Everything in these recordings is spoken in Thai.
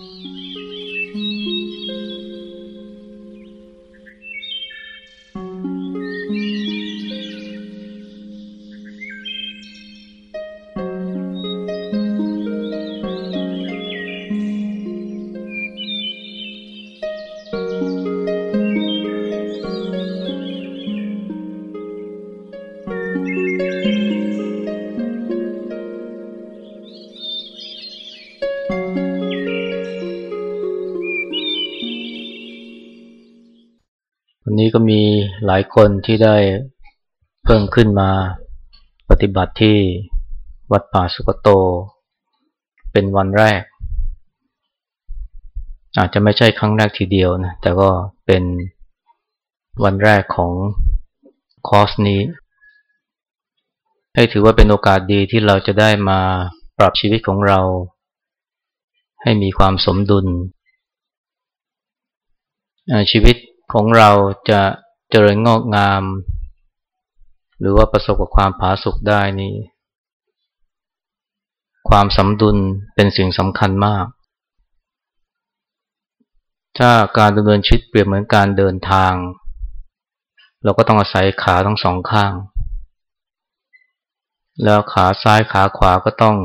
วั นี้ก็มีหลายคนที่ได้เพิ่งขึ้นมาปฏิบัติที่วัดป่าสุกโต เป็นวันแรก อาจจะไม่ใช่ครั้งแรกทีเดียวนะแต่ก็เป็นวันแรกของคอร์สนี้ ให้ถือว่าเป็นโอกาสดีที่เราจะได้มาปรับชีวิตของเรา ให้มีความสมดุลชีวิต ของเราจะเจริญงอกงาม หรือว่าประสบกับความผาสุกได้นี่ความสมดุลเป็นสิ่งสำคัญมาก ถ้าการดำเนินชีวิตเปรียบเหมือนการเดินทาง เราก็ต้องอาศัยขาทั้งสองข้าง แล้วขาซ้ายขาขวาก็ต้อง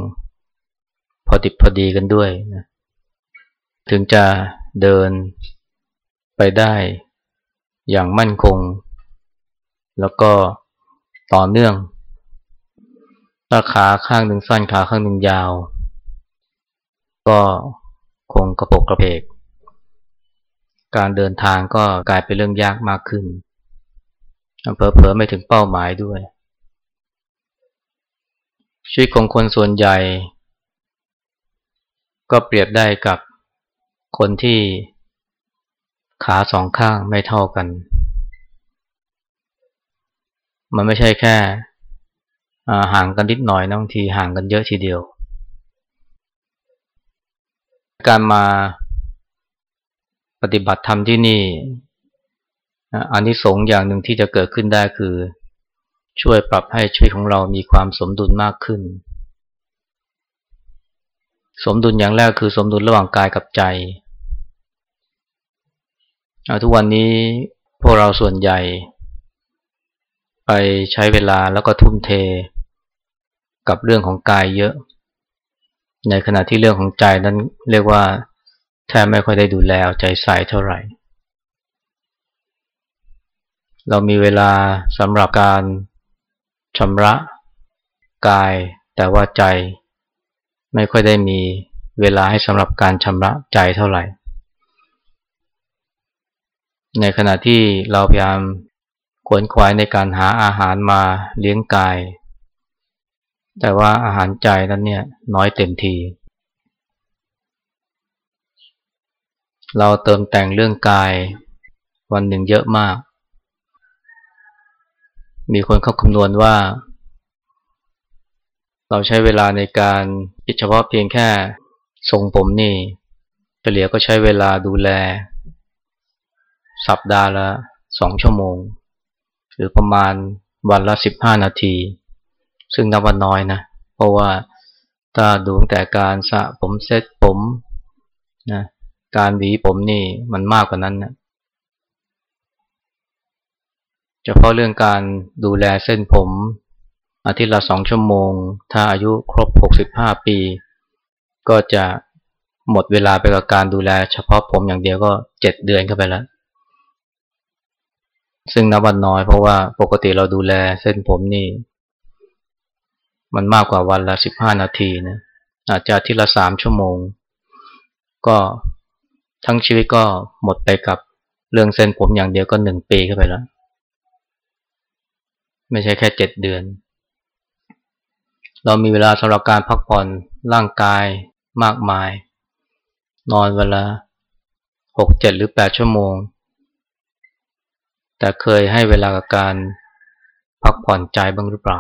พอดิบพอดีกันด้วยนะถึงจะเดินไปได้ อย่างมั่นคง แล้วก็ต่อเนื่อง ถ้าขาข้างหนึ่งสั้นขาข้างหนึ่งยาว ก็คงกระปกกระเพก การเดินทางก็กลายเป็นเรื่องยากมากขึ้นเผลอๆไม่ถึงเป้าหมายด้วย ชีวิตของคนส่วนใหญ่ ก็เปรียบได้กับคนที่ ขาสองข้างไม่เท่ากัน มันไม่ใช่แค่ห่างกันนิดหน่อยนะบางทีห่างกันเยอะทีเดียว การมาปฏิบัติธรรมที่นี่อันที่สงอย่างหนึ่งที่จะเกิดขึ้นได้คือ ช่วยปรับให้ชีวิตของเรามีความสมดุลมากขึ้น สมดุลอย่างแรกคือสมดุลระหว่างกายกับใจ ทุกวันนี้พวกเราส่วนใหญ่ ไปใช้เวลาแล้วก็ทุ่มเท กับเรื่องของกายเยอะ ในขณะที่เรื่องของใจนั้นเรียกว่าแทบไม่ค่อยได้ดูแลเอาใจใส่เท่าไหร่ เรามีเวลาสำหรับการชำระกาย แต่ว่าใจ ไม่ค่อยได้มีเวลาให้สำหรับการชำระใจเท่าไหร่ ในขณะที่เราพยายามขวนขวายในการหาอาหารมาเลี้ยงกาย แต่ว่าอาหารใจนั้นเนี่ยน้อยเต็มที เราเติมแต่งเรื่องกายวันหนึ่งเยอะมาก มีคนเขาคำนวณว่า เราใช้เวลาในการเฉพาะเพียงแค่ทรงผมนี่เฉลี่ยก็ใช้เวลาดูแล สัปดาห์ละสองชั่วโมง หรือประมาณวันละสิบห้านาที ซึ่งนับว่าน้อยนะ เพราะว่าถ้าดูแต่การสระผมเซ็ตผมนะการหวีผมนี่มันมากกว่านั้นนะเฉพาะเรื่องการดูแลเส้นผม อาทิตย์ละสองชั่วโมง ถ้าอายุครบหกสิบห้าปี ก็จะหมดเวลาไปกับการดูแลเฉพาะผมอย่างเดียวก็เจ็ดเดือนเข้าไปแล้ว ซึ่งนับวันน้อยเพราะว่าปกติเราดูแลเส้นผมนี่ มันมากกว่าวันละสิบห้านาทีนะอาจจะทีละสามชั่วโมง ก็ทั้งชีวิตก็หมดไปกับเรื่องเส้นผมอย่างเดียวก็หนึ่งปีเข้าไปแล้ว ไม่ใช่แค่เจ็ดเดือน เรามีเวลาสำหรับการพักผ่อนร่างกายมากมาย นอนเวลาหกเจ็ดหรือแปดชั่วโมง แต่เคยให้เวลากับการพักผ่อนใจบ้างหรือเปล่า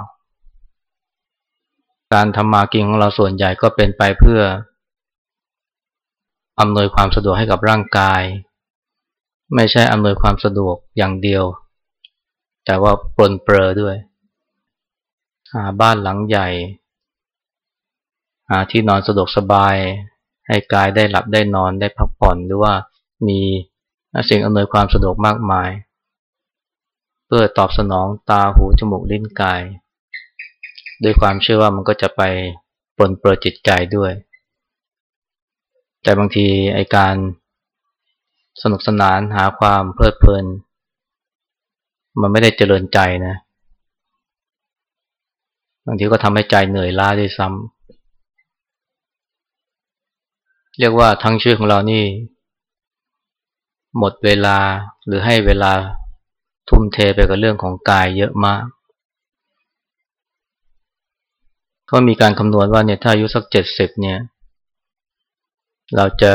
การทำมากินของเราส่วนใหญ่ก็เป็นไปเพื่ออำนวยความสะดวกให้กับร่างกาย ไม่ใช่อำนวยความสะดวกอย่างเดียว แต่ว่าปลนเปลือด้วย หาบ้านหลังใหญ่ หาที่นอนสะดวกสบาย ให้กายได้หลับได้นอนได้พักผ่อนหรือว่ามีสิ่งอำนวยความสะดวกมากมาย เพื่อตอบสนองตาหูจมูกลิ้นกายด้วยความเชื่อว่ามันก็จะไปปนเปลือจิตใจด้วย แต่บางทีไอการสนุกสนานหาความเพลิดเพลิน มันไม่ได้เจริญใจนะ บางทีก็ทำให้ใจเหนื่อยล้าด้วยซ้ำเรียกว่าทั้งชีวิตของเรานี่ หมดเวลาหรือให้เวลา ทุ่มเทไปกับเรื่องของกายเยอะมากก็มีการคำนวณว่าเนี่ยถ้าอายุสักเจ็ดสิบเนี่ย เราจะ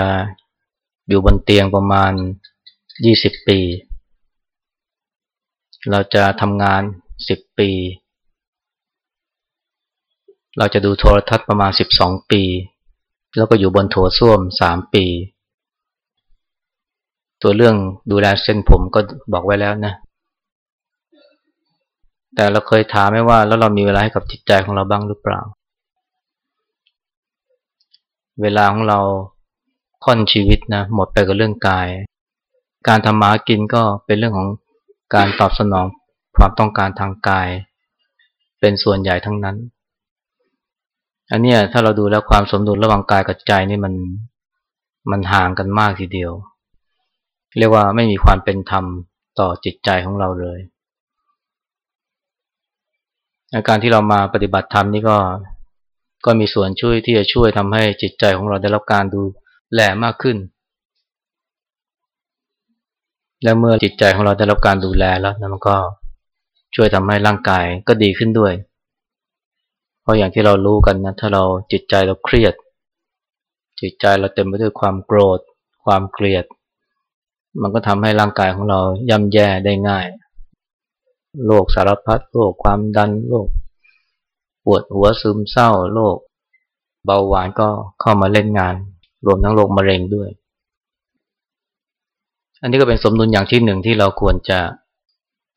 อยู่บนเตียงประมาณยี่สิบปี เราจะทำงานสิบปี เราจะดูโทรทัศน์ประมาณสิบสองปี แล้วก็อยู่บนโถส้วมสามปี ตัวเรื่องดูแลเส้นผมก็บอกไว้แล้วนะ แต่เราเคยถามไหมว่าแล้วเรามีเวลาให้กับจิตใจของเราบ้างหรือเปล่า เวลาของเราค่อนชีวิตนะหมดไปกับเรื่องกาย การทำมากินก็เป็นเรื่องของการตอบสนองความต้องการทางกาย เป็นส่วนใหญ่ทั้งนั้น อันนี้ถ้าเราดูแล้วความสมดุลระหว่างกายกับใจนี่มันมันห่างกันมากทีเดียว เรียกว่าไม่มีความเป็นธรรมต่อจิตใจของเราเลย การที่เรามาปฏิบัติธรรมนี่ก็ก็มีส่วนช่วยที่จะช่วยทำให้จิตใจของเราได้รับการดูแลมากขึ้น และเมื่อจิตใจของเราได้รับการดูแลแล้วนะมันก็ช่วยทำให้ร่างกายก็ดีขึ้นด้วย เพราะอย่างที่เรารู้กันนะถ้าเราจิตใจเราเครียด จิตใจเราเต็มไปด้วยความโกรธ ความเกลียด มันก็ทำให้ร่างกายของเราย่ำแย่ได้ง่าย โรคสารพัดโรคความดันโรคปวดหัวซึมเศร้าโรคเบาหวานก็เข้ามาเล่นงาน รวมทั้งโรคมะเร็งด้วย อันนี้ก็เป็นสมดุลอย่างที่หนึ่งที่เราควรจะ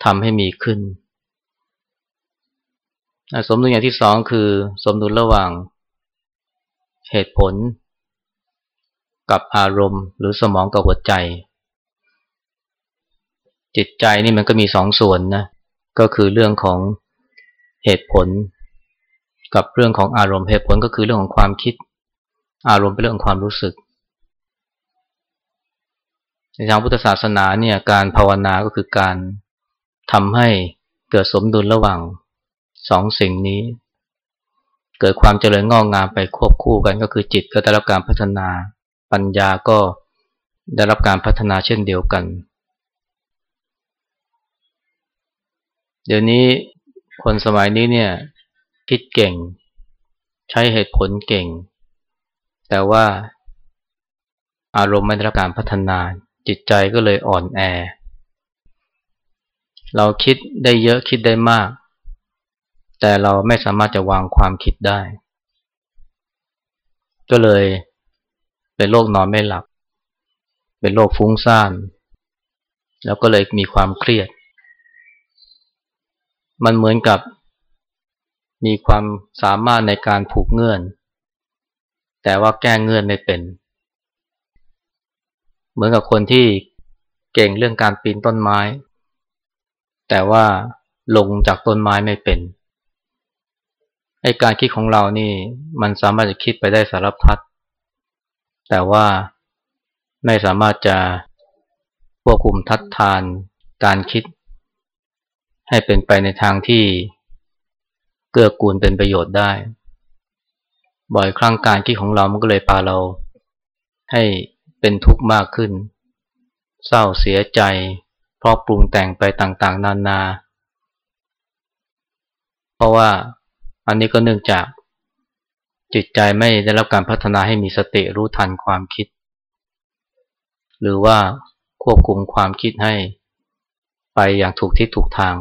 ทำให้มีขึ้น สมดุลอย่างที่สองคือ สมดุลระหว่างเหตุผล กับอารมณ์หรือสมองกับหัวใจ จิตใจนี่มันก็มีสองส่วนนะ ก็คือเรื่องของเหตุผล กับเรื่องของอารมณ์เหตุผลก็คือเรื่องของความคิด อารมณ์เป็นเรื่องความรู้สึก ในทางพุทธศาสนาเนี่ยการภาวนาก็คือการทำให้เกิดสมดุลระหว่างสองสิ่งนี้ เกิดความเจริญงอกงามไปควบคู่กันก็คือจิตก็ได้รับการพัฒนาปัญญาก็ได้รับการพัฒนาเช่นเดียวกันเเดี๋ยวนี้คนสมัยนี้เนี่ย คิดเก่ง ใช้เหตุผลเก่ง แต่ว่าอารมณ์ไม่ได้รับการพัฒนาจิตใจก็เลยอ่อนแอ เราคิดได้เยอะคิดได้มาก แต่เราไม่สามารถจะวางความคิดได้ ก็เลยเป็นโรคนอนไม่หลับ เป็นโรคฟุ้งซ่าน แล้วก็เลยมีความเครียด มันเหมือนกับมีความสามารถในการผูกเงื่อน แต่ว่าแก้เงื่อนไม่เป็น เหมือนกับคนที่เก่งเรื่องการปีนต้นไม้ แต่ว่าลงจากต้นไม้ไม่เป็นไอการคิดของเรานี่มันสามารถจะคิดไปได้สารพัดแต่ว่าไม่สามารถจะควบคุมทัดทานการคิด ให้เป็นไปในทางที่เกื้อกูลเป็นประโยชน์ได้ บ่อยครั้งการคิดของเรามันก็เลยพาเรา ให้เป็นทุกข์มากขึ้น เศร้าเสียใจ เพราะปรุงแต่งไปต่างๆ นานา เพราะว่าอันนี้ก็เนื่องจากจิตใจไม่ได้รับการพัฒนาให้มีสติรู้ทันความคิด หรือว่าควบคุมความคิดให้ไปอย่างถูกที่ถูกทาง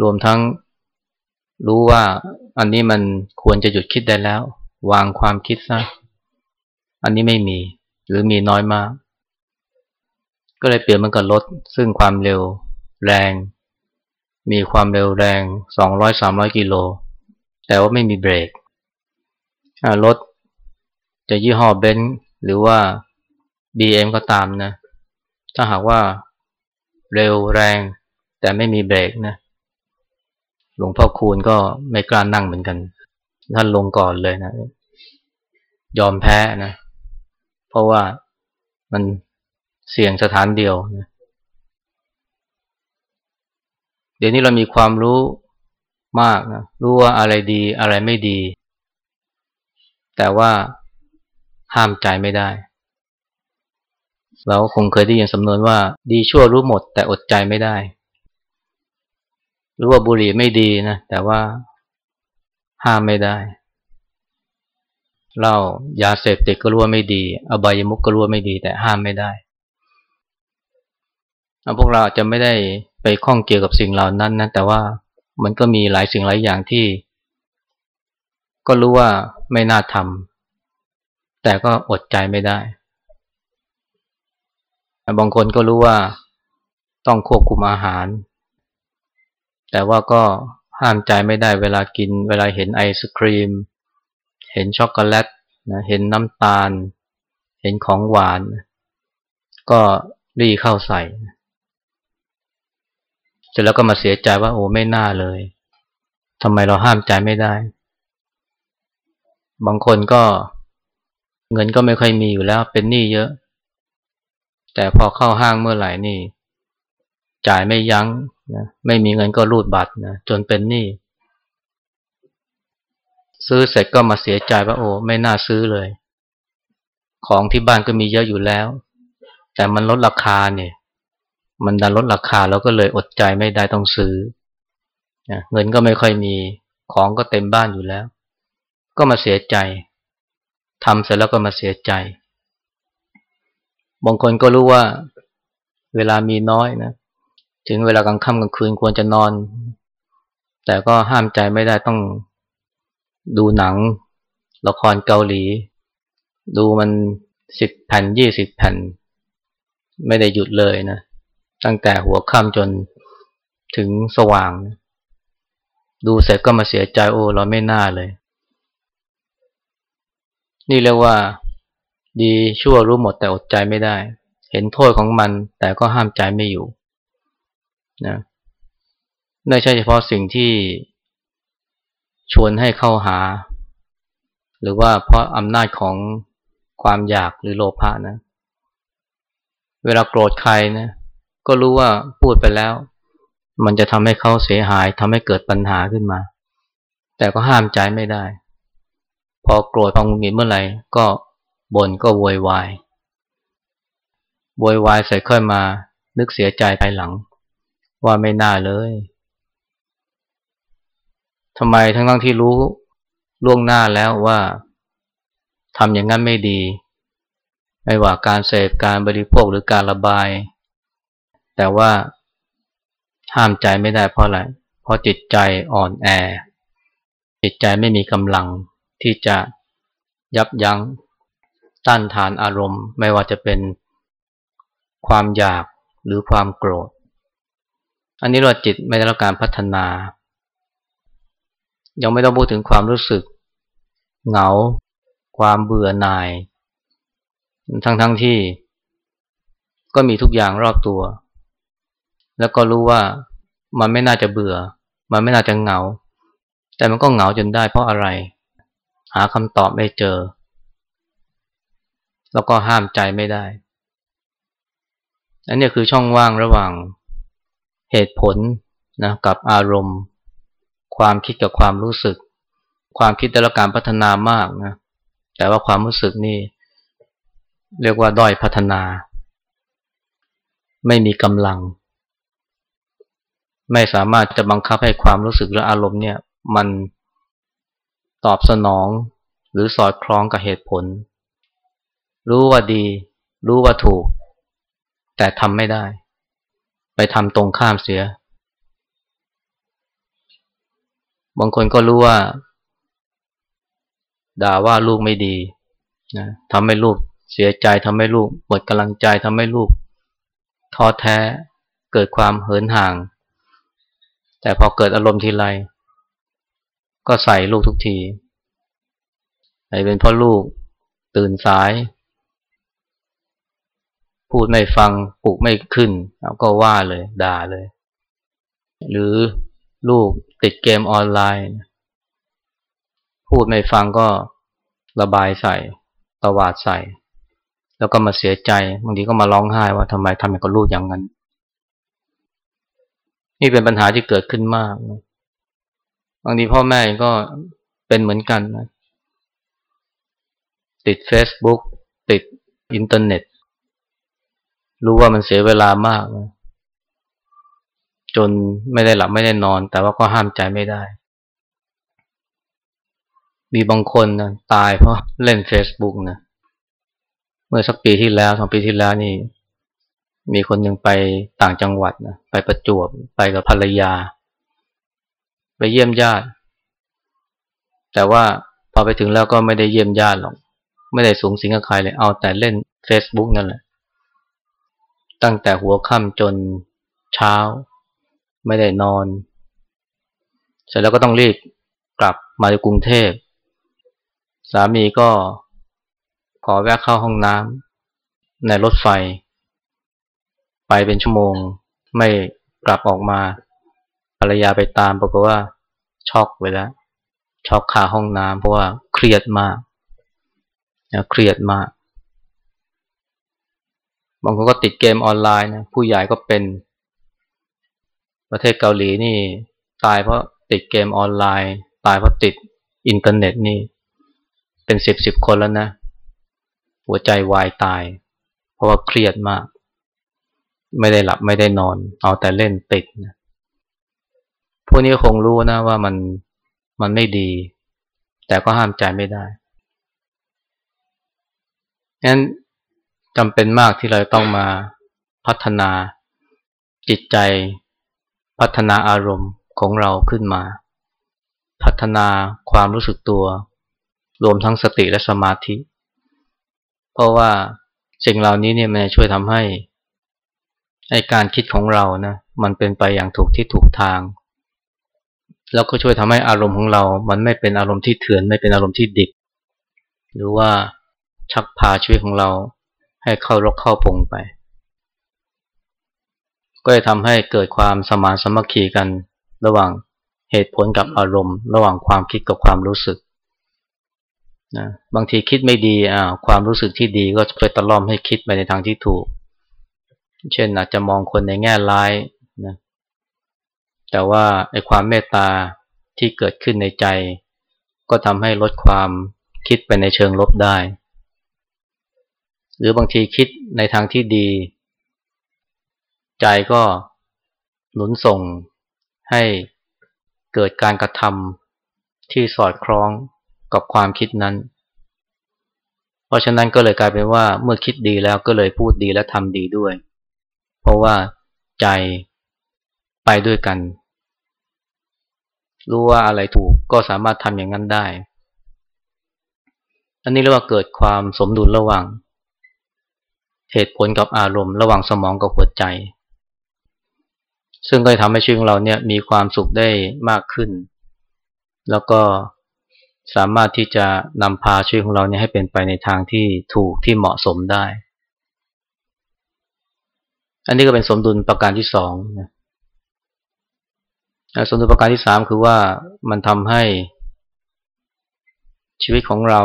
รวมทั้งรู้ว่าอันนี้มันควรจะหยุดคิดได้แล้ว วางความคิดซะอันนี้ไม่มี หรือมีน้อยมาก ก็เลยเปลี่ยนมันกับรถซึ่งความเร็วแรง มีความเร็วแรง 200-300 กิโล แต่ว่าไม่มีเบรกรถจะยี่ห้อเบนซ์หรือว่า BM ก็ตามนะ ถ้าหากว่าเร็วแรง แต่ไม่มีเบรกนะ หลวงพ่อคูณก็ไม่กล้านั่งเหมือนกัน ท่านลงก่อนเลยนะ ยอมแพ้นะ เพราะว่ามันเสี่ยงสถานเดียวนะเดี๋ยวนี้เรามีความรู้มากนะ รู้ว่าอะไรดีอะไรไม่ดี แต่ว่าห้ามใจไม่ได้ เราคงเคยได้ยินสำนวนว่าดีชั่วรู้หมดแต่อดใจไม่ได้ รู้ว่าบุหรี่ไม่ดีนะ แต่ว่าห้ามไม่ได้เหล้ายาเสพติดก็รู้ว่าไม่ดี อบายมุกก็รู้ว่าไม่ดี แต่ห้ามไม่ได้พวกเราจะไม่ได้ไปข้องเกี่ยวกับสิ่งเหล่านั้นนะแต่ว่ามันก็มีหลายสิ่งหลายอย่างที่ ก็รู้ว่าไม่น่าทำแต่ก็อดใจไม่ได้บางคนก็รู้ว่าต้องควบคุมอาหาร แต่ว่าก็ห้ามใจไม่ได้เวลากิน เวลาเห็นไอศครีม เห็นช็อกโกแลตนะเห็นน้ำตาล เห็นของหวาน ก็รีเข้าใส่เสร็จแล้วก็มาเสียใจว่าโอ้ไม่น่าเลยทำไมเราห้ามใจไม่ได้ บางคนก็เงินก็ไม่ค่อยมีอยู่แล้วเป็นหนี้เยอะ แต่พอเข้าห้างเมื่อไหร่นี่ จ่ายไม่ยัง้งนะไม่มีเงินก็รูดบัตรนะจนเป็นหนี้ซื้อเสร็จก็มาเสียใจว่าโอ้ไม่น่าซื้อเลย ของที่บ้านก็มีเยอะอยู่แล้ว แต่มันลดราคาเนี่ย มันดันลดราคาแล้วก็เลยอดใจไม่ได้ต้องซื้อเงินก็ไม่ค่อยมีของก็เต็มบ้านอยู่แล้ว ก็มาเสียใจทำเสร็จแล้วก็มาเสียใจบางคนก็รู้ว่า เวลามีน้อยนะ ถึงเวลากลางค่ำกลางคืนควรจะนอน แต่ก็ห้ามใจไม่ได้ต้องดูหนัง ละครเกาหลี ดูมันสิบแผ่นยี่สิบแผ่น ไม่ได้หยุดเลยนะ ตั้งแต่หัวค่ำจนถึงสว่าง ดูเสร็จก็มาเสียใจโอ้เราไม่น่าเลย นี่เรียกว่า ดีชั่วรู้หมดแต่อดใจไม่ได้ เห็นโทษของมันแต่ก็ห้ามใจไม่อยู่ นะไม่ใช่เฉพาะสิ่งที่ชวนให้เข้าหา หรือว่าเพราะอำนาจของความอยากหรือโลภะนะ เวลาโกรธใครนะ ก็รู้ว่าพูดไปแล้ว มันจะทำให้เขาเสียหายทำให้เกิดปัญหาขึ้นมา แต่ก็ห้ามใจไม่ได้ พอโกรธพองุนงิดเมื่อไหร่ก็บ่นก็โวยวายโวยวายใส่ค่อยมา นึกเสียใจภายหลัง ว่าไม่น่าเลยทำไมทั้งทั้งที่รู้ล่วงหน้าแล้วว่าทำอย่างนั้นไม่ดี ไม่ว่าการเสพการบริโภคหรือการระบาย แต่ว่าห้ามใจไม่ได้เพราะอะไร เพราะจิตใจอ่อนแอ จิตใจไม่มีกำลังที่จะยับยัง้งต้านทานอารมณ์ ไม่ว่าจะเป็นความอยากหรือความโกรธ อันนี้เราจิตไม่ได้รับการพัฒนา ยังไม่ต้องพูดถึงความรู้สึก เหงา ความเบื่อหน่าย ทั้งๆทที่ ก็มีทุกอย่างรอบตัว แล้วก็รู้ว่ามันไม่น่าจะเบื่อ มันไม่น่าจะเหงา แต่มันก็เหงาจนได้เพราะอะไร หาคำตอบไม่เจอ แล้วก็ห้ามใจไม่ได้อันนี้คือช่องว่างระหว่าง เหตุผลนะกับอารมณ์ ความคิดกับความรู้สึก ความคิดแต่ละการพัฒนามากนะแต่ว่าความรู้สึกนี่ เรียกว่าด้อยพัฒนา ไม่มีกำลัง ไม่สามารถจะบังคับให้ความรู้สึกและอารมณ์เนี่ย มันตอบสนองหรือสอดคล้องกับเหตุผล รู้ว่าดี รู้ว่าถูก แต่ทำไม่ได้ ไปทำตรงข้ามเสีย บางคนก็รู้ว่า ด่าว่าลูกไม่ดีนะทำให้ลูกเสียใจทำให้ลูกหมดกำลังใจทำให้ลูกท้อแท้เกิดความเหินห่าง แต่พอเกิดอารมณ์ทีไร ก็ใส่ลูกทุกทีไอ้เป็นเพราะลูกตื่นสาย พูดไม่ฟังปลุกไม่ขึ้นแล้วก็ว่าเลยด่าเลย หรือลูกติดเกมออนไลน์ พูดไม่ฟังก็ระบายใส่ตวาดใส่ แล้วก็มาเสียใจบางทีก็มาร้องไห้ว่าทำไมทำอย่างกับลูกอย่างนั้น นี่เป็นปัญหาที่เกิดขึ้นมากบางทีพ่อแม่ก็เป็นเหมือนกันนะติด Facebook ติดอินเทอร์เน็ต รู้ว่ามันเสียเวลามากนะจนไม่ได้หลับไม่ได้นอน แต่ว่าก็ห้ามใจไม่ได้ มีบางคนนะตายเพราะเล่น Facebook นะเมื่อสักปีที่แล้วสองปีที่แล้วนี่ มีคนหนึ่งไปต่างจังหวัดนะไปประจวบไปกับภรรยา ไปเยี่ยมญาติ แต่ว่าพอไปถึงแล้วก็ไม่ได้เยี่ยมญาติหรอก ไม่ได้สูงสิงกับใครเลยเอาแต่เล่น Facebook นั่นแหละ ตั้งแต่หัวค่ำจนเช้า ไม่ได้นอน เสร็จแล้วก็ต้องรีบกลับมาในกรุงเทพ สามีก็ขอแวะเข้าห้องน้ำในรถไฟ ไปเป็นชั่วโมง ไม่กลับออกมา ภรรยาไปตามปรากฏว่าช็อกไปแล้วช็อกคาห้องน้ำเพราะว่าเครียดมากเครียดมาก บางคนก็ติดเกมออนไลน์นะผู้ใหญ่ก็เป็น ประเทศเกาหลีนี่ ตายเพราะติดเกมออนไลน์ ตายเพราะติดอินเทอร์เน็ตนี่ เป็นสิบสิบคนแล้วนะ หัวใจวายตาย เพราะว่าเครียดมาก ไม่ได้หลับไม่ได้นอน เอาแต่เล่นติดนะพวกนี้คงรู้นะว่ามันมันไม่ดี แต่ก็ห้ามใจไม่ได้งั้น จำเป็นมากที่เราต้องมาพัฒนาจิตใจ พัฒนาอารมณ์ของเราขึ้นมา พัฒนาความรู้สึกตัว รวมทั้งสติและสมาธิ เพราะว่าสิ่งเหล่านี้เนี่ยมันช่วยทำให้ให้การคิดของเรานะมันเป็นไปอย่างถูกที่ถูกทาง แล้วก็ช่วยทำให้อารมณ์ของเรา มันไม่เป็นอารมณ์ที่เถื่อนไม่เป็นอารมณ์ที่ดิบหรือว่าชักพาชีวิตของเรา ให้เข้ารกเข้าพงไป ก็จะทำให้เกิดความสมานสมัคคีกันระหว่างเหตุผลกับอารมณ์ ระหว่างความคิดกับความรู้สึกนะบางทีคิดไม่ดีอ่าความรู้สึกที่ดีก็จะไปตะล่อมให้คิดไปในทางที่ถูก เช่นอาจจะมองคนในแง่ร้ายนะแต่ว่าไอ้ความเมตตาที่เกิดขึ้นในใจ ก็ทำให้ลดความคิดไปในเชิงลบได้ หรือบางทีคิดในทางที่ดี ใจก็หนุนส่งให้เกิดการกระทำที่สอดคล้องกับความคิดนั้น เพราะฉะนั้นก็เลยกลายเป็นว่าเมื่อคิดดีแล้วก็เลยพูดดีและทำดีด้วย เพราะว่าใจไปด้วยกัน รู้ว่าอะไรถูกก็สามารถทำอย่างนั้นได้ อันนี้เรียกว่าเกิดความสมดุลระหว่าง เหตุผลกับอารมณ์ระหว่างสมองกับหัวใจ ซึ่งก็ทำให้ชีวิตของเราเนี่ยมีความสุขได้มากขึ้น แล้วก็สามารถที่จะนำพาชีวิตของเราเนี่ยให้เป็นไปในทางที่ถูกที่เหมาะสมได้ อันนี้ก็เป็นสมดุลประการที่สองนะสมดุลประการที่สามคือว่ามันทำให้ชีวิตของเรา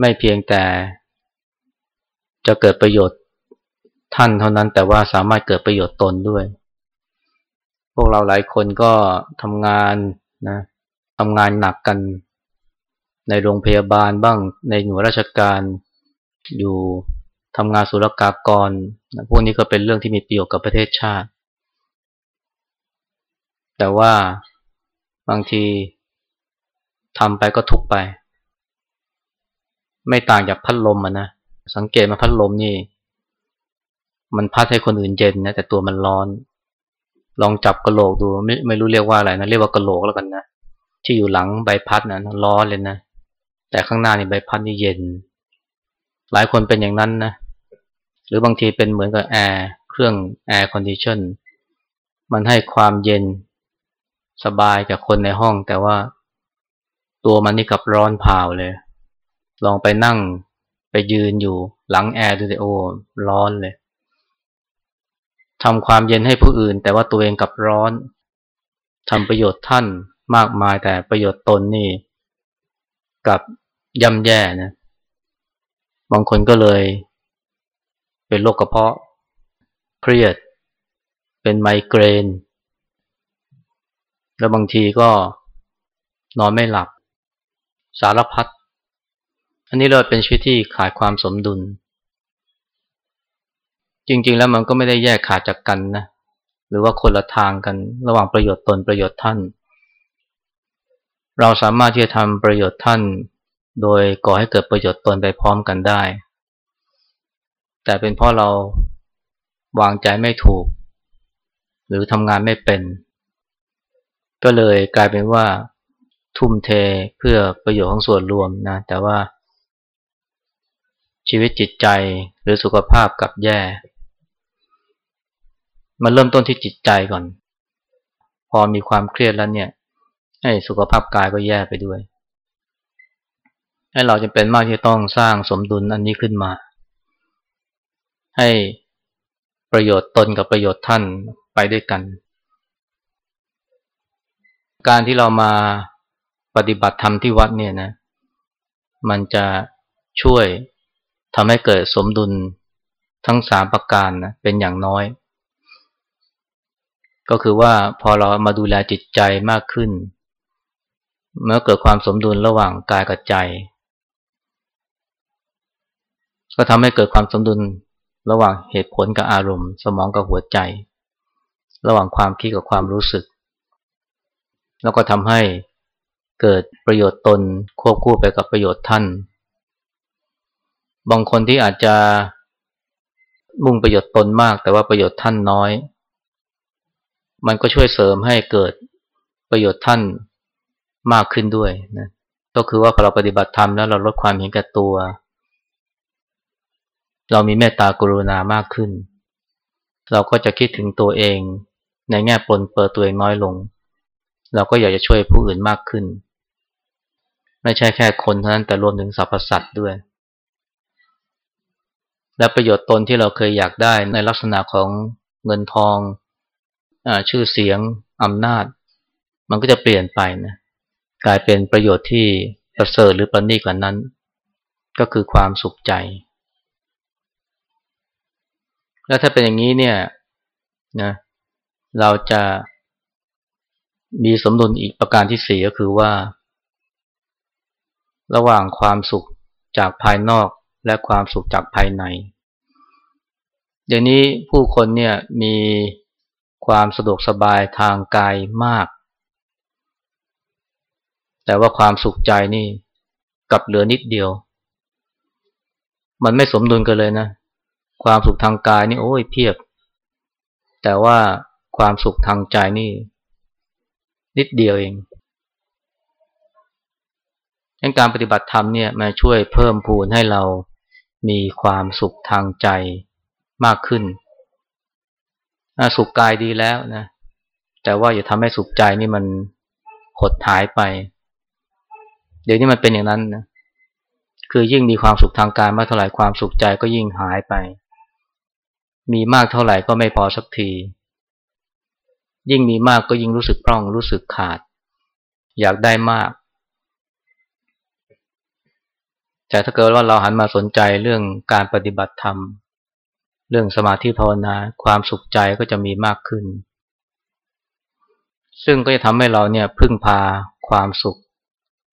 ไม่เพียงแต่ จะเกิดประโยชน์ท่านเท่านั้นแต่ว่าสามารถเกิดประโยชน์ตนด้วย พวกเราหลายคนก็ทำงานนะทำงานหนักกัน ในโรงพยาบาลบ้างในหน่วยราชการอยู่ทำงานสุรกากรนะพวกนี้ก็เป็นเรื่องที่มีประโยชน์กับประเทศชาติ แต่ว่าบางทีทำไปก็ทุกไป ไม่ต่างจากพัดลมอะนะ สังเกตมาพัดลมนี่ มันพัดให้คนอื่นเย็นนะแต่ตัวมันร้อน ลองจับกระโหลกดูไม่ไม่รู้เรียกว่าอะไรนะเรียกว่ากระโหลกแล้วกันนะที่อยู่หลังใบพัดนะร้อนเลยนะแต่ข้างหน้านี่ใบพัดนี่เย็น หลายคนเป็นอย่างนั้นนะหรือบางทีเป็นเหมือนกับแอร์เครื่อง air condition มันให้ความเย็นสบายกับคนในห้อง แต่ว่าตัวมันนี่กับร้อนเผาเลย ลองไปนั่ง ยืนอยู่หลังแอร์ดูสิโอร้อนเลยทำความเย็นให้ผู้อื่น แต่ว่าตัวเองกับร้อนทำประโยชน์ท่านมากมายแต่ประโยชน์ตนนี่กับย่ำแย่นะบางคนก็เลย เป็นโรคกระเพาะ เครียด เป็นไมเกรน แล้วบางทีก็นอนไม่หลับ สารพัด อันนี้เราเป็นชีวิตที่ขาดความสมดุล จริง ๆ แล้วมันก็ไม่ได้แยกขาดจากกันนะ หรือว่าคนละทางกันระหว่างประโยชน์ตนประโยชน์ท่าน เราสามารถที่จะทำประโยชน์ท่าน โดยก่อให้เกิดประโยชน์ตนไปพร้อมกันได้ แต่เป็นเพราะเราวางใจไม่ถูก หรือทำงานไม่เป็น ก็เลยกลายเป็นว่าทุ่มเทเพื่อประโยชน์ของส่วนรวมนะ แต่ว่า ชีวิตจิตใจหรือสุขภาพกับแย่ มันเริ่มต้นที่จิตใจก่อน พอมีความเครียดแล้วเนี่ยให้สุขภาพกายก็แย่ไปด้วย ให้เราจะเป็นมากที่ต้องสร้างสมดุลอันนี้ขึ้นมา ให้ประโยชน์ตนกับประโยชน์ท่านไปด้วยกัน การที่เรามาปฏิบัติธรรมที่วัดเนี่ยนะ มันจะช่วย ทำให้เกิดสมดุลทั้งสามประการนะเป็นอย่างน้อย ก็คือว่าพอเรามาดูแลจิตใจมากขึ้น เมื่อเกิดความสมดุลระหว่างกายกับใจ ก็ทำให้เกิดความสมดุลระหว่างเหตุผลกับอารมณ์ สมองกับหัวใจ ระหว่างความคิดกับความรู้สึก แล้วก็ทำให้เกิดประโยชน์ตนควบคู่ไปกับประโยชน์ท่าน บางคนที่อาจจะมุ่งประโยชน์ตนมาก แต่ว่าประโยชน์ท่านน้อย มันก็ช่วยเสริมให้เกิดประโยชน์ท่านมากขึ้นด้วยนะก็คือว่าพอเราปฏิบัติธรรมแล้วเราลดความเห็นแก่ตัว เรามีเมตตากรุณามากขึ้น เราก็จะคิดถึงตัวเอง ในแง่ปนเปิดตัวเองน้อยลง เราก็อยากจะช่วยผู้อื่นมากขึ้น ไม่ใช่แค่คนเท่านั้นแต่รวมถึงสรรพสัตว์ด้วย และประโยชน์ตนที่เราเคยอยากได้ในลักษณะของเงินทองอชื่อเสียงอำนาจ มันก็จะเปลี่ยนไปนะกลายเป็นประโยชน์ที่ประเสริฐหรือประณีตกว่านั้น ก็คือความสุขใจ แล้วถ้าเป็นอย่างนี้เนี่ยนะเราจะมีสมดุลอีกประการที่สี่ก็คือว่า ระหว่างความสุขจากภายนอก และความสุขจากภายใน เดี๋ยวนี้ผู้คนเนี่ยมีความสะดวกสบายทางกายมาก แต่ว่าความสุขใจนี่กับเหลือนิดเดียว มันไม่สมดุลกันเลยนะ ความสุขทางกายนี่โอ้ยเพียบ แต่ว่าความสุขทางใจนี่ นิดเดียวเองการปฏิบัติธรรมเนี่ยมาช่วยเพิ่มพูนให้เรา มีความสุขทางใจมากขึ้น สุขกายดีแล้วนะ แต่ว่าอย่าทำให้สุขใจนี่มันหดหายไป เดี๋ยวนี้มันเป็นอย่างนั้นนะ คือยิ่งมีความสุขทางกายมากเท่าไหร่ความสุขใจก็ยิ่งหายไป มีมากเท่าไหร่ก็ไม่พอสักที ยิ่งมีมากก็ยิ่งรู้สึกพร่องรู้สึกขาด อยากได้มาก แต่ถ้าเกิดว่าเราหันมาสนใจเรื่องการปฏิบัติธรรม เรื่องสมาธิภาวนาความสุขใจก็จะมีมากขึ้น ซึ่งก็จะทำให้เราเนี่ยพึ่งพาความสุข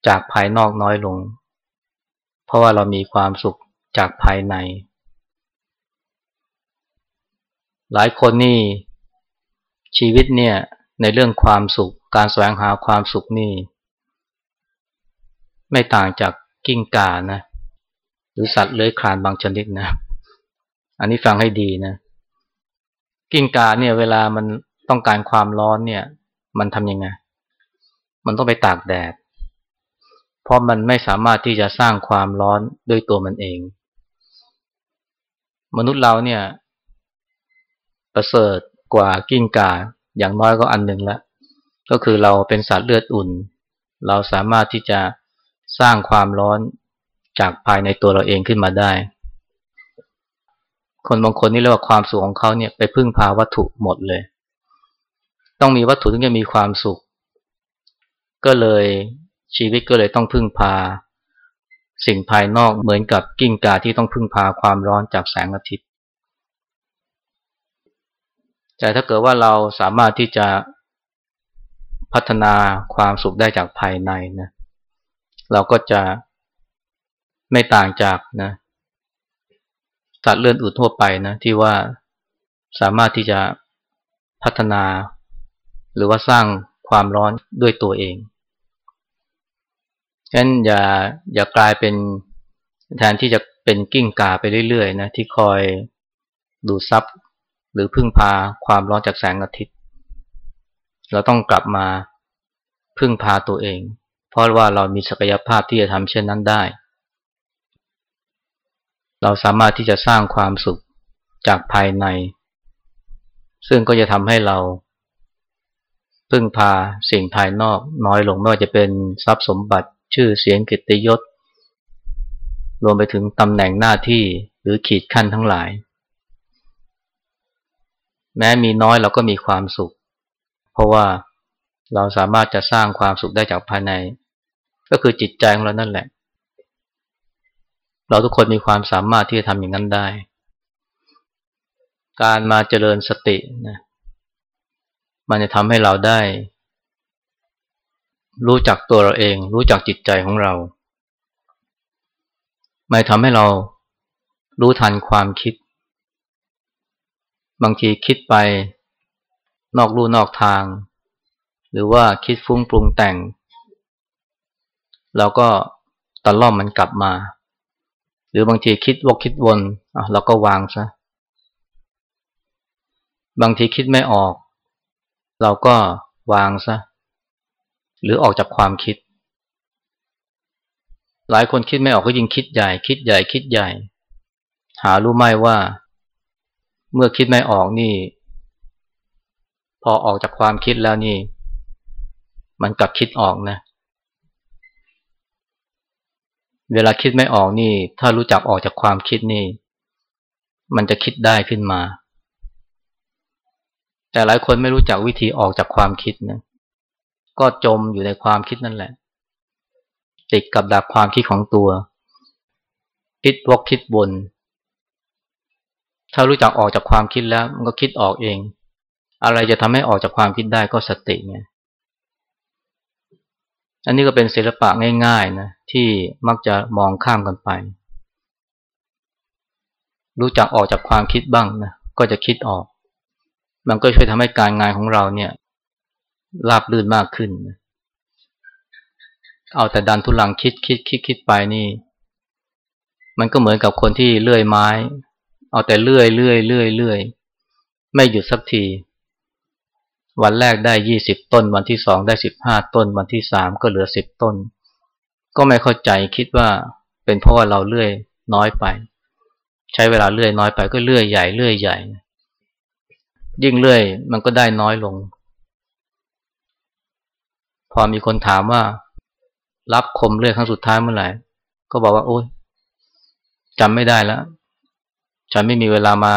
จากภายนอกน้อยลง เพราะว่าเรามีความสุขจากภายใน หลายคนนี่ชีวิตเนี่ยในเรื่องความสุข การแสวงหาความสุขนี่ ไม่ต่างจาก กิ้งก่านะ หรือสัตว์เลื้อยคลานบางชนิดนะ อันนี้ฟังให้ดีนะ กิ้งก่าเนี่ยเวลามันต้องการความร้อนเนี่ย มันทำยังไง มันต้องไปตากแดด เพราะมันไม่สามารถที่จะสร้างความร้อนด้วยตัวมันเอง มนุษย์เราเนี่ย ประเสริฐกว่ากิ้งก่าอย่างน้อยก็อันหนึ่งล้วก็คือเราเป็นสัตว์เลือดอุ่น เราสามารถที่จะ สร้างความร้อนจากภายในตัวเราเองขึ้นมาได้ คนบางคนนี่เรียกว่าความสุขของเขาเนี่ยไปพึ่งพาวัตถุหมดเลย ต้องมีวัตถุถึงจะมีความสุข ก็เลยชีวิตก็เลยต้องพึ่งพา สิ่งภายนอกเหมือนกับกิ้งกาที่ต้องพึ่งพาความร้อนจากแสงอาทิตย์ แต่ถ้าเกิดว่าเราสามารถที่จะพัฒนาความสุขได้จากภายในนะเราก็จะไม่ต่างจากนะสัตว์เลื่อนอุดทั่วไปนะที่ว่าสามารถที่จะพัฒนา หรือว่าสร้างความร้อนด้วยตัวเองฉะนั้นอย่าอย่ากลายเป็นแทนที่จะเป็นกิ้งก่าไปเรื่อยๆนะที่คอยดูดซับหรือพึ่งพาความร้อนจากแสงอาทิตย์ เราต้องกลับมาพึ่งพาตัวเอง เพราะว่าเรามีศักยภาพที่จะทำเช่นนั้นได้ เราสามารถที่จะสร้างความสุขจากภายใน ซึ่งก็จะทำให้เรา พึ่งพาสิ่งภายนอกน้อยลงไม่ว่าจะเป็นทรัพย์สมบัติชื่อเสียงกิตยศ รวมไปถึงตำแหน่งหน้าที่หรือขีดขั้นทั้งหลาย แม้มีน้อยเราก็มีความสุข เพราะว่าเราสามารถจะสร้างความสุขได้จากภายใน ก็คือจิตใจของเรานั่นแหละ เราทุกคนมีความสามารถที่จะทำอย่างนั้นได้ การมาเจริญสตินะมันจะทำให้เราได้ รู้จักตัวเราเอง รู้จักจิตใจของเราไม่ทำให้เรารู้ทันความคิด บางทีคิดไปนอกลู่นอกทาง หรือว่าคิดฟุ้งปรุงแต่ง ก็ตะล่อมมันกลับมา หรือบางทีคิดวกคิดวนเราก็วางซะบางทีคิดไม่ออก เราก็วางซะหรือออกจากความคิด หลายคนคิดไม่ออกก็ยิ่งคิดใหญ่ คิดใหญ่คิดใหญ่ หารู้ไหมว่า เมื่อคิดไม่ออกนี่ พอออกจากความคิดแล้วนี่ มันกลับคิดออกนะเเวลาคิดไม่ออกนี่ ถ้ารู้จักออกจากความคิดนี่ มันจะคิดได้ขึ้นมา แต่หลายคนไม่รู้จักวิธีออกจากความคิดนะก็จมอยู่ในความคิดนั่นแหละ ติดกับดักความคิดของตัว คิดวกคิดบน ถ้ารู้จักออกจากความคิดแล้ว มันก็คิดออกเอง อะไรจะทำให้ออกจากความคิดได้ก็สติเนี่ย อันนี้ก็เป็นศิลปะง่ายๆนะที่มักจะมองข้ามกันไป รู้จักออกจากความคิดบ้างนะก็จะคิดออก มันก็ช่วยทำให้การงานของเราเนี่ยราบรื่นมากขึ้น เอาแต่ดันทุลังคิดคิดคิดคิดไปนี่ มันก็เหมือนกับคนที่เลื่อยไม้ เอาแต่เลื่อยเลื่อยเลื่อยเลื่อยไม่หยุดสักที วันแรกได้ยี่สิบต้น วันที่สองได้สิบห้าต้น วันที่สามก็เหลือสิบต้น ก็ไม่เข้าใจคิดว่าเป็นเพราะว่าเราเลื่อยน้อยไป ใช้เวลาเลื่อยน้อยไปก็เลื่อยใหญ่เลื่อยใหญ่ ยิ่งเลื่อยมันก็ได้น้อยลง พอมีคนถามว่า รับคมเลื่อยครั้งสุดท้ายเมื่อไหร่ ก็บอกว่าโอ๊ยจำไม่ได้แล้ว ฉันไม่มีเวลามา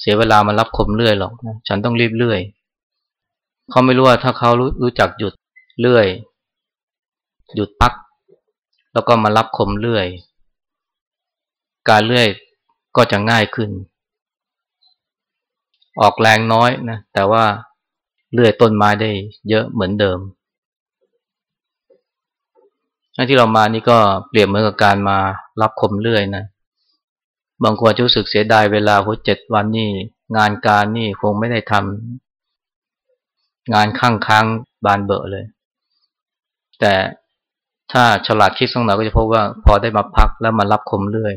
เสียเวลามารับคมเลื่อยหรอกนะฉันต้องรีบเลื่อย เขาไม่รู้ว่าถ้าเขารู้รู้จักหยุดเลื่อย หยุดพัก แล้วก็มารับคมเลื่อย การเลื่อยก็จะง่ายขึ้น ออกแรงน้อยนะ แต่ว่าเลื่อยต้นไม้ได้เยอะเหมือนเดิมที่เรามานี่ก็เปรียบเหมือนกับการมารับคมเลื่อยนะ บางคนจะรู้สึกเสียดายเวลาหัวเจ็ดวันนี่งานการนี่คงไม่ได้ทำ งานข้างค้างบานเบอะเลย แต่ถ้าฉลาดคิดสักหน่อยก็จะพบว่าพอได้มาพักแล้วมารับคมเรื่อย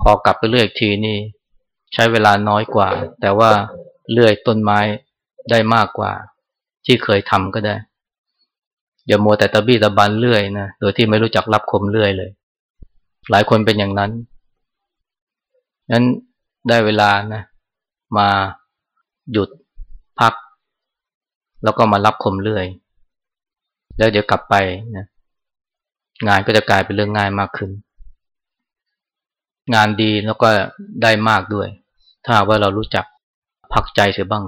พอกลับไปเรื่อยอีกทีนี่ ใช้เวลาน้อยกว่า แต่ว่าเลื่อยต้นไม้ได้มากกว่า ที่เคยทำก็ได้ อย่ามัวแต่ตะบี้ตะบันเลื่อยนะโดยที่ไม่รู้จักรับคมเลื่อยเลย หลายคนเป็นอย่างนั้นนั้นได้เวลานะ มาหยุด แล้วก็มารับคมเลื่อย แล้วเดี๋ยวกลับไปนะงานก็จะกลายเป็นเรื่องง่ายมากขึ้น งานดีแล้วก็ได้มากด้วย ถ้าว่าเรารู้จักพักใจเสียบ้าง